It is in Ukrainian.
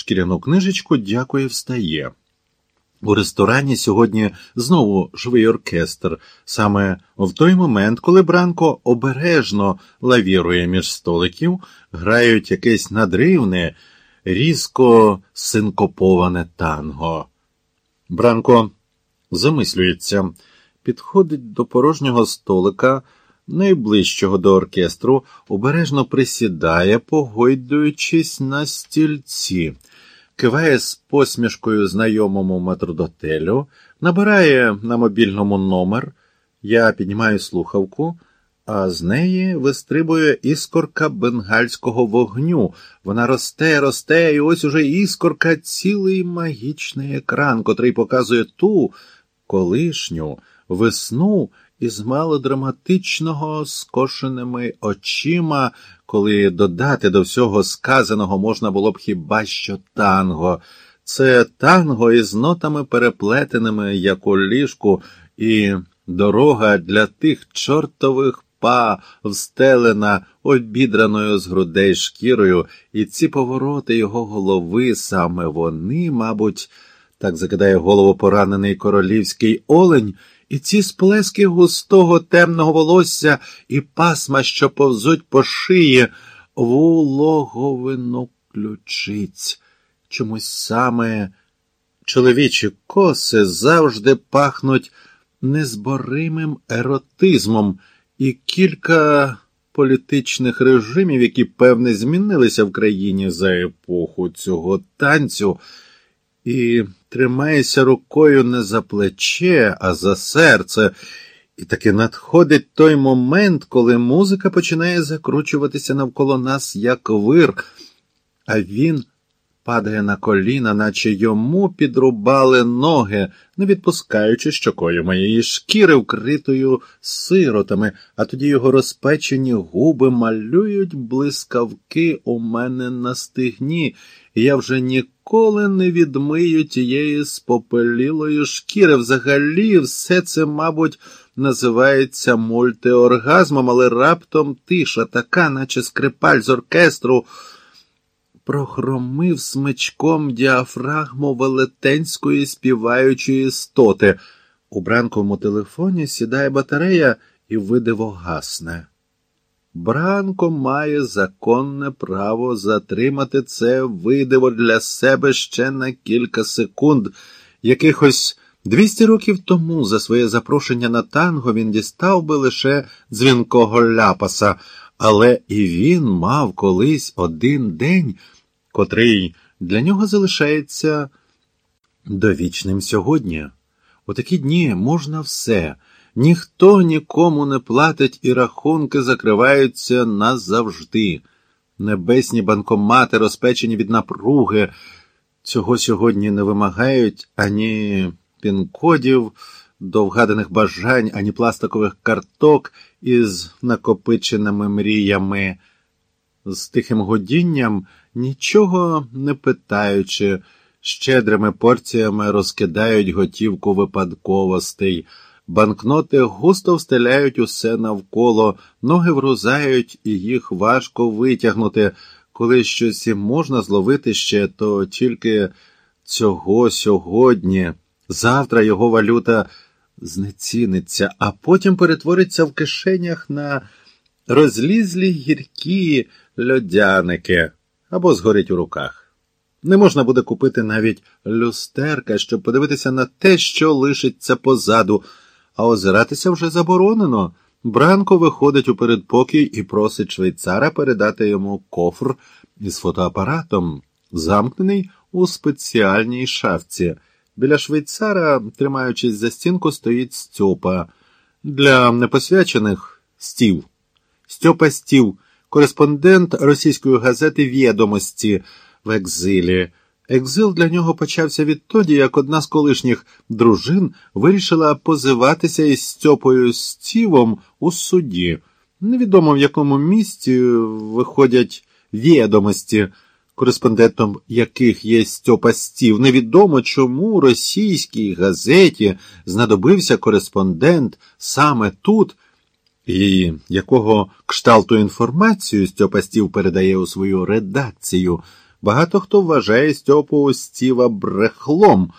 шкіряну книжечку, дякує, встає. У ресторані сьогодні знову живий оркестр, саме в той момент, коли Бранко обережно лавірує між столиків, грають якесь надривне, різко синкоповане танго. Бранко замислюється, підходить до порожнього столика, найближчого до оркестру, обережно присідає, погойдуючись на стільці киває з посмішкою знайомому матродотелю, набирає на мобільному номер. Я піднімаю слухавку, а з неї вистрибує іскорка бенгальського вогню. Вона росте, росте, і ось уже іскорка цілий магічний екран, котрий показує ту колишню весну із мелодраматичного скошеними очима, коли додати до всього сказаного можна було б хіба що танго. Це танго із нотами переплетеними, як у ліжку, і дорога для тих чортових па встелена обідраною з грудей шкірою, і ці повороти його голови, саме вони, мабуть, так закидає голову поранений королівський олень. І ці сплески густого темного волосся і пасма, що повзуть по шиї, вологовину ключиць. Чомусь саме чоловічі коси завжди пахнуть незборимим еротизмом, і кілька політичних режимів, які, певне, змінилися в країні за епоху цього танцю. І тримається рукою не за плече, а за серце. І таки надходить той момент, коли музика починає закручуватися навколо нас, як вир, а він падає на коліна, наче йому підрубали ноги, не відпускаючи щокою моєї шкіри, вкритою сиротами, а тоді його розпечені губи малюють блискавки у мене на стигні, і я вже ніколи не відмию тієї спопелілої шкіри. Взагалі, все це, мабуть, називається мультиоргазмом, але раптом тиша, така, наче скрипаль з оркестру прохромив смичком діафрагму велетенської співаючої істоти. У бранковому телефоні сідає батарея і видиво гасне. Бранко має законне право затримати це видиво для себе ще на кілька секунд. Якихось 200 років тому за своє запрошення на танго він дістав би лише дзвінкого ляпаса, але і він мав колись один день котрий для нього залишається довічним сьогодні. У такі дні можна все, ніхто нікому не платить і рахунки закриваються назавжди. Небесні банкомати, розпечені від напруги, цього сьогодні не вимагають ані пін-кодів, до вгаданих бажань, ані пластикових карток із накопиченими мріями, з тихим годінням нічого не питаючи, щедрими порціями розкидають готівку випадковостей, банкноти густо встеляють усе навколо, ноги врузають і їх важко витягнути. Коли щось можна зловити ще, то тільки цього сьогодні. Завтра його валюта знеціниться, а потім перетвориться в кишенях на розлізлі гіркі льодяники або згорить у руках. Не можна буде купити навіть люстерка, щоб подивитися на те, що лишиться позаду, а озиратися вже заборонено. Бранко виходить у передпокій і просить швейцара передати йому кофр із фотоапаратом, замкнений у спеціальній шафці. Біля швейцара, тримаючись за стінку, стоїть Стьопа. Для непосвячених стів. Стьопа стів кореспондент російської газети Відомості в екзилі. Екзил для нього почався відтоді, як одна з колишніх дружин вирішила позиватися із Стьопою Стівом у суді. Невідомо в якому місці виходять відомості, кореспондентом яких є Стьопа Стів. Невідомо чому російській газеті знадобився кореспондент саме тут. І якого кшталту інформацію Стьопа Стів передає у свою редакцію, Багато хто вважає Стьопу Стіва брехлом.